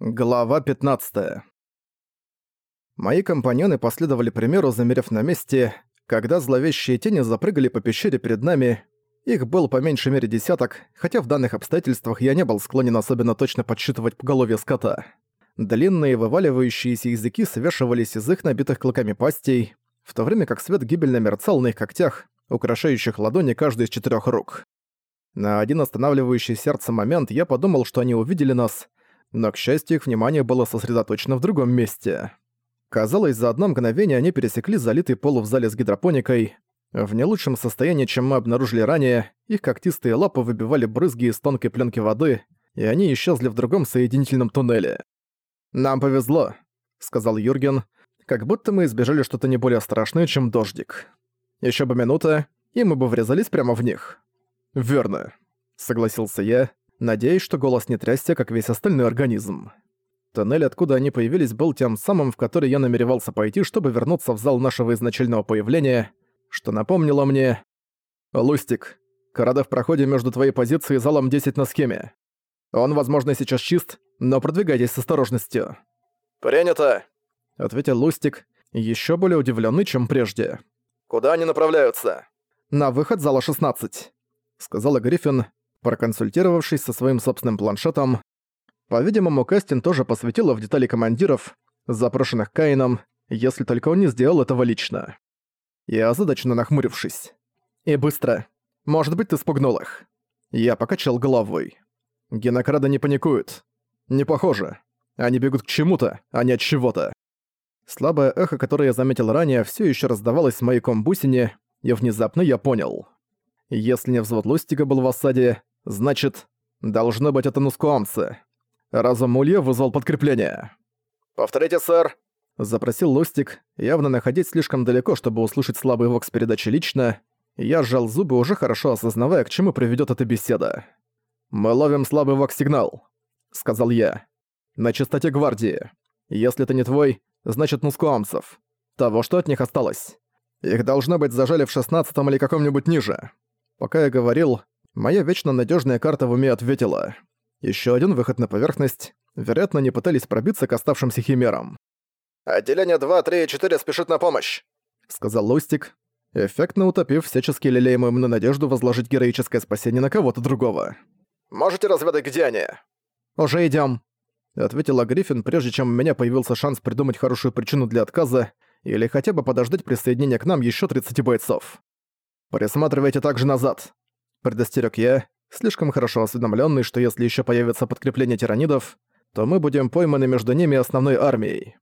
Глава 15. Мои компаньоны последовали примеру, замерев на месте, когда зловещие тени запрыгали по пещере перед нами. Их был по меньшей мере десяток, хотя в данных обстоятельствах я не был склонен особенно точно подсчитывать поголовье скота. Длинные вываливающиеся языки свешивались из их набитых клыками пастей, в то время как свет гибельно мерцал на их когтях, украшающих ладони каждой из четырех рук. На один останавливающий сердце момент я подумал, что они увидели нас — но, к счастью, их внимание было сосредоточено в другом месте. Казалось, за одно мгновение они пересекли залитый пол в зале с гидропоникой. В не лучшем состоянии, чем мы обнаружили ранее, их когтистые лапы выбивали брызги из тонкой пленки воды, и они исчезли в другом соединительном туннеле. «Нам повезло», — сказал Юрген, как будто мы избежали что-то не более страшное, чем дождик. Еще бы минута, и мы бы врезались прямо в них. «Верно», — согласился я, надеясь, что голос не трясся, как весь остальной организм. Тоннель, откуда они появились, был тем самым, в который я намеревался пойти, чтобы вернуться в зал нашего изначального появления, что напомнило мне... «Лустик, Карада в проходе между твоей позицией и залом 10 на схеме. Он, возможно, сейчас чист, но продвигайтесь с осторожностью». «Принято», — ответил Лустик, еще более удивленный, чем прежде. «Куда они направляются?» «На выход зала 16», — сказала Гриффин, Проконсультировавшись со своим собственным планшетом, по-видимому, Кастин тоже посвятила в детали командиров, запрошенных Каином, если только он не сделал этого лично. Я озадаченно нахмурившись. «И быстро. Может быть, ты спугнул их?» Я покачал головой. Генокрады не паникуют. Не похоже. Они бегут к чему-то, а не от чего-то. Слабое эхо, которое я заметил ранее, все еще раздавалось в моей комбусине, и внезапно я понял. Если не взвод Лустика был в осаде, Значит, должно быть это нускуамцы. Разум Улья вызвал подкрепление. «Повторите, сэр», — запросил Лустик, явно находясь слишком далеко, чтобы услышать слабый вокс передачи лично. Я сжал зубы, уже хорошо осознавая, к чему приведет эта беседа. «Мы ловим слабый вокс-сигнал», — сказал я. «На частоте гвардии. Если это не твой, значит нускуамцев. Того, что от них осталось. Их должно быть зажали в шестнадцатом или каком-нибудь ниже». Пока я говорил, Моя вечно надежная карта в уме ответила. Еще один выход на поверхность. Вероятно, они пытались пробиться к оставшимся химерам. «Отделение 2, 3 и 4 спешит на помощь», — сказал Лустик, эффектно утопив всячески лелеемую мной надежду возложить героическое спасение на кого-то другого. «Можете разведать, где они?» «Уже идем, ответила Гриффин, прежде чем у меня появился шанс придумать хорошую причину для отказа или хотя бы подождать присоединения к нам еще 30 бойцов. «Присматривайте также назад предостерег я, слишком хорошо осведомленный, что если еще появится подкрепление тиранидов, то мы будем пойманы между ними основной армией.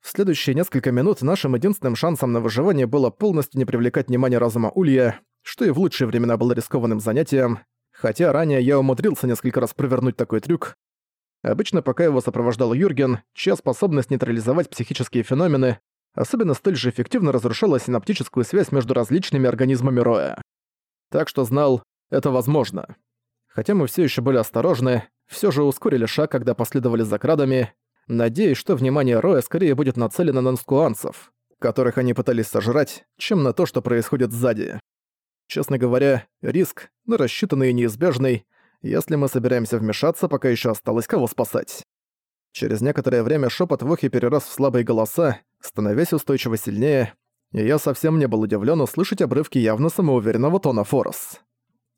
В следующие несколько минут нашим единственным шансом на выживание было полностью не привлекать внимание разума Улья, что и в лучшие времена было рискованным занятием, хотя ранее я умудрился несколько раз провернуть такой трюк. Обычно пока его сопровождал Юрген, чья способность нейтрализовать психические феномены особенно столь же эффективно разрушала синаптическую связь между различными организмами Роя. Так что знал, это возможно. Хотя мы все еще были осторожны, все же ускорили шаг, когда последовали за крадами, надеясь, что внимание Роя скорее будет нацелено на нскуанцев, которых они пытались сожрать, чем на то, что происходит сзади. Честно говоря, риск, но рассчитанный и неизбежный, если мы собираемся вмешаться, пока еще осталось кого спасать. Через некоторое время шепот в ухе перерос в слабые голоса, становясь устойчиво сильнее, и я совсем не был удивлен услышать обрывки явно самоуверенного тона Форос.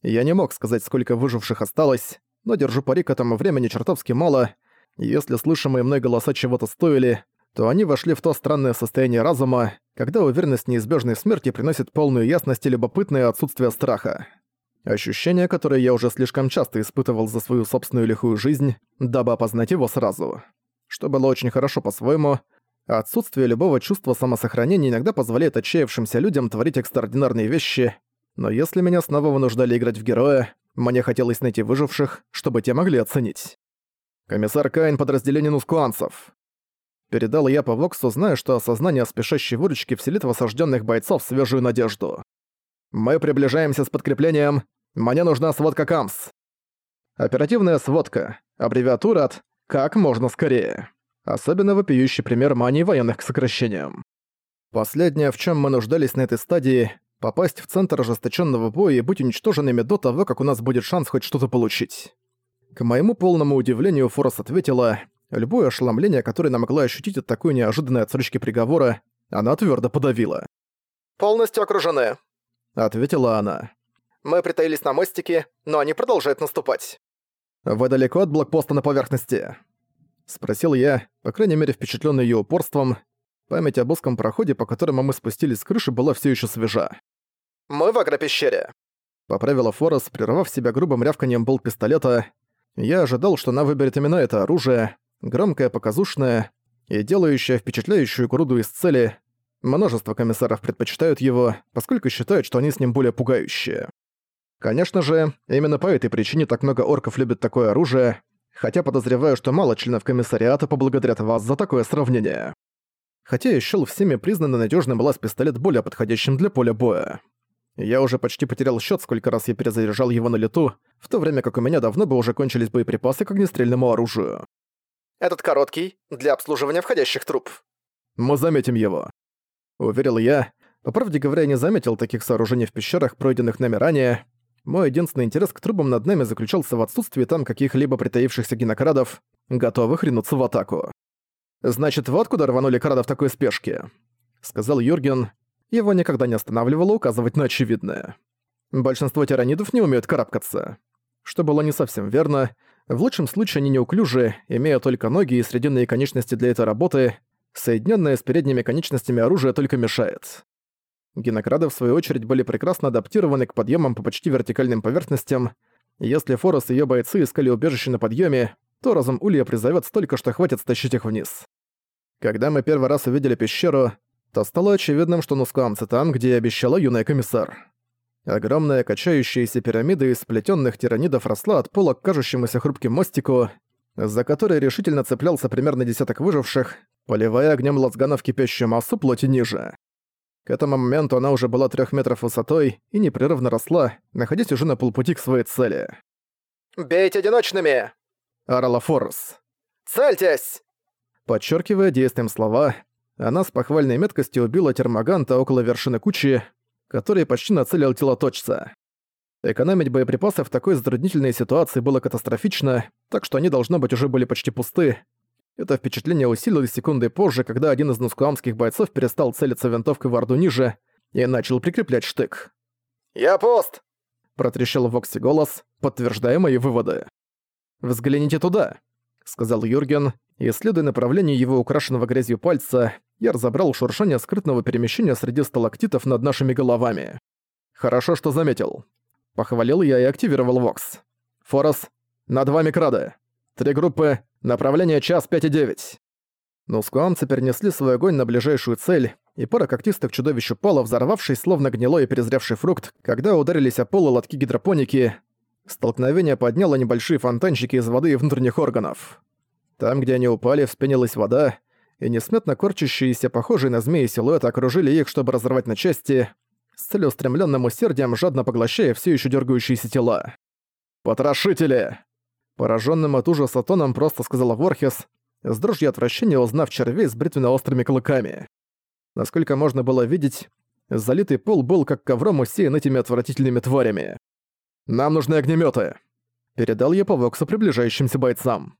Я не мог сказать, сколько выживших осталось, но держу пари к этому времени чертовски мало. Если слышимые мной голоса чего-то стоили, то они вошли в то странное состояние разума, когда уверенность неизбежной смерти приносит полную ясность и любопытное отсутствие страха. Ощущение, которое я уже слишком часто испытывал за свою собственную лихую жизнь, дабы опознать его сразу. Что было очень хорошо по-своему, отсутствие любого чувства самосохранения иногда позволяет отчаявшимся людям творить экстраординарные вещи, но если меня снова вынуждали играть в героя, мне хотелось найти выживших, чтобы те могли оценить. Комиссар Каин подразделение нускуанцев. Передал я по Воксу, зная, что осознание спешащей выручки вселит в осажденных бойцов свежую надежду. Мы приближаемся с подкреплением. Мне нужна сводка КАМС. Оперативная сводка. Аббревиатура от «как можно скорее». Особенно вопиющий пример мании военных к сокращениям. Последнее, в чем мы нуждались на этой стадии, попасть в центр ожесточенного боя и быть уничтоженными до того, как у нас будет шанс хоть что-то получить. К моему полному удивлению Форос ответила Любое ошеломление, которое она могла ощутить от такой неожиданной отсрочки приговора, она твердо подавила. «Полностью окружены», — ответила она. «Мы притаились на мостике, но они продолжают наступать». «Вы далеко от блокпоста на поверхности?» — спросил я, по крайней мере впечатлённый её упорством. Память об узком проходе, по которому мы спустились с крыши, была всё ещё свежа. «Мы в агропещере», — поправила Форес, прервав себя грубым рявканием болт пистолета. Я ожидал, что она выберет именно это оружие, громкое, показушное и делающее впечатляющую груду из цели. Множество комиссаров предпочитают его, поскольку считают, что они с ним более пугающие. Конечно же, именно по этой причине так много орков любят такое оружие, хотя подозреваю, что мало членов комиссариата поблагодарят вас за такое сравнение. Хотя я счёл всеми признанно надежным лаз-пистолет более подходящим для поля боя. Я уже почти потерял счет, сколько раз я перезаряжал его на лету, в то время как у меня давно бы уже кончились боеприпасы к огнестрельному оружию. «Этот короткий, для обслуживания входящих труб». «Мы заметим его», — уверил я. По правде говоря, я не заметил таких сооружений в пещерах, пройденных нами ранее. Мой единственный интерес к трубам над нами заключался в отсутствии там каких-либо притаившихся гинокрадов, готовых ринуться в атаку. «Значит, вот куда рванули крада в такой спешке», — сказал Юрген, его никогда не останавливало указывать на очевидное. Большинство тиранидов не умеют карабкаться. Что было не совсем верно. В лучшем случае они неуклюжи, имея только ноги и срединные конечности для этой работы, соединенное с передними конечностями оружие только мешает. Генокрады, в свою очередь, были прекрасно адаптированы к подъемам по почти вертикальным поверхностям. Если Форос и ее бойцы искали убежище на подъеме, то разум Улья призовет столько, что хватит стащить их вниз. Когда мы первый раз увидели пещеру, то стало очевидным, что нускуамцы там, где и обещала юная комиссар. Огромная качающаяся пирамида из сплетенных тиранидов росла от пола к кажущемуся хрупким мостику, за который решительно цеплялся примерно десяток выживших, поливая огнем лазганов кипящую массу плоти ниже. К этому моменту она уже была трех метров высотой и непрерывно росла, находясь уже на полпути к своей цели. «Бейте одиночными!» — орала Форрес. «Цельтесь!» Подчеркивая действием слова, она с похвальной меткостью убила термоганта около вершины кучи, который почти нацелил телоточца. Экономить боеприпасы в такой затруднительной ситуации было катастрофично, так что они, должно быть, уже были почти пусты. Это впечатление усилилось секундой позже, когда один из нускуамских бойцов перестал целиться винтовкой в орду ниже и начал прикреплять штык. «Я пост!» — протрещал в Окси голос, подтверждая мои выводы. «Взгляните туда», — сказал Юрген, и, следуя направлению его украшенного грязью пальца, я разобрал шуршание скрытного перемещения среди сталактитов над нашими головами. «Хорошо, что заметил». Похвалил я и активировал Вокс. «Форос, над вами крады. Три группы, направление час пять и девять». Нускуамцы перенесли свой огонь на ближайшую цель, и пара когтистых чудовищ упала, взорвавшись, словно гнилой и перезревший фрукт, когда ударились о пол лотки гидропоники. Столкновение подняло небольшие фонтанчики из воды и внутренних органов. Там, где они упали, вспенилась вода, и несметно корчащиеся, похожие на змеи силуэты окружили их, чтобы разорвать на части, с целеустремленным усердием жадно поглощая все еще дергающиеся тела. «Потрошители!» Пораженным от ужаса тоном просто сказала Ворхес, с дрожью отвращения узнав червей с бритвенно-острыми клыками. Насколько можно было видеть, залитый пол был как ковром усеян этими отвратительными тварями. «Нам нужны огнеметы, передал я по Воксу приближающимся бойцам.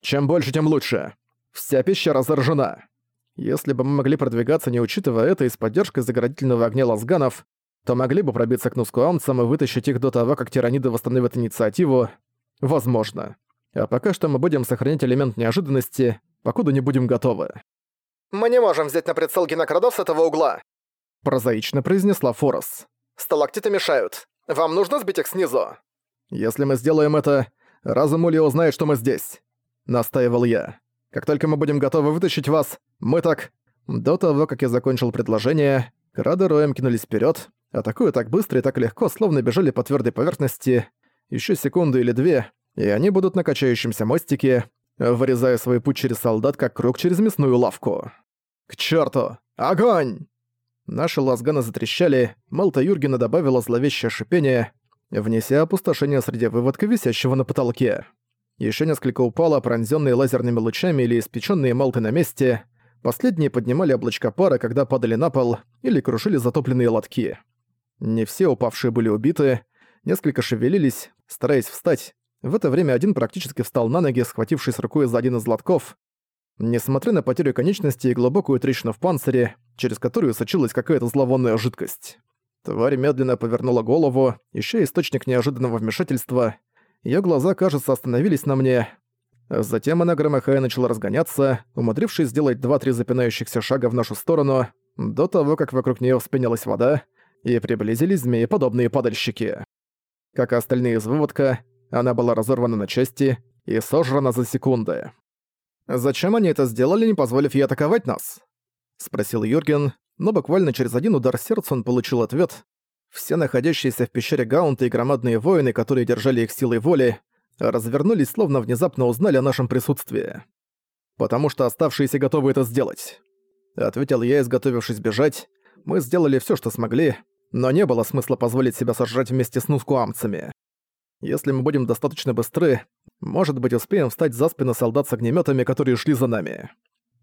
Чем больше, тем лучше. Вся пещера заражена. Если бы мы могли продвигаться, не учитывая это, и с поддержкой заградительного огня лазганов, то могли бы пробиться к нускуамцам и вытащить их до того, как тираниды восстановят инициативу. Возможно. А пока что мы будем сохранять элемент неожиданности, покуда не будем готовы. «Мы не можем взять на прицел гинокрадов с этого угла», прозаично произнесла Форос. «Сталактиты мешают. Вам нужно сбить их снизу». «Если мы сделаем это, разум Ули узнает, что мы здесь настаивал я. «Как только мы будем готовы вытащить вас, мы так...» До того, как я закончил предложение, Крады роем кинулись вперед, атакуя так быстро и так легко, словно бежали по твердой поверхности. Еще секунду или две, и они будут на качающемся мостике, вырезая свой путь через солдат, как круг через мясную лавку. «К черту! Огонь!» Наши лазганы затрещали, Малта Юргена добавила зловещее шипение, внеся опустошение среди выводка, висящего на потолке. Еще несколько упало, пронзённые лазерными лучами или испечённые молты на месте. Последние поднимали облачка пара, когда падали на пол, или крушили затопленные лотки. Не все упавшие были убиты, несколько шевелились, стараясь встать, В это время один практически встал на ноги, схватившись рукой за один из лотков. Несмотря на потерю конечности и глубокую трещину в панцире, через которую сочилась какая-то зловонная жидкость. Тварь медленно повернула голову, ища источник неожиданного вмешательства. Её глаза, кажется, остановились на мне. Затем она, громыхая, начала разгоняться, умудрившись сделать два-три запинающихся шага в нашу сторону, до того, как вокруг неё вспенилась вода, и приблизились змееподобные падальщики. Как и остальные из выводка, она была разорвана на части и сожрана за секунды. «Зачем они это сделали, не позволив ей атаковать нас?» — спросил Юрген, но буквально через один удар сердца он получил ответ. Все находящиеся в пещере Гаунта и громадные воины, которые держали их силой воли, развернулись, словно внезапно узнали о нашем присутствии. «Потому что оставшиеся готовы это сделать», — ответил я, изготовившись бежать. «Мы сделали все, что смогли, но не было смысла позволить себя сожрать вместе с нускуамцами. Если мы будем достаточно быстры, может быть, успеем встать за спины солдат с огнеметами, которые шли за нами.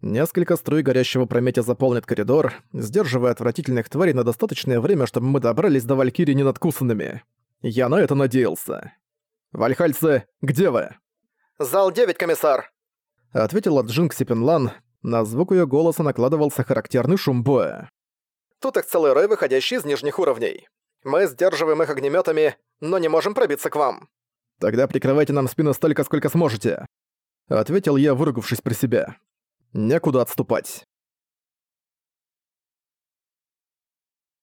Несколько струй горящего прометя заполнят коридор, сдерживая отвратительных тварей на достаточное время, чтобы мы добрались до Валькирии ненадкусанными. Я на это надеялся. «Вальхальцы, где вы?» «Зал 9, комиссар!» Ответила Джинг Сипенлан. На звук ее голоса накладывался характерный шум боя. «Тут их целый рой, выходящий из нижних уровней. Мы сдерживаем их огнеметами, но не можем пробиться к вам». «Тогда прикрывайте нам спину столько, сколько сможете», — ответил я, выругавшись про себя. Некуда отступать.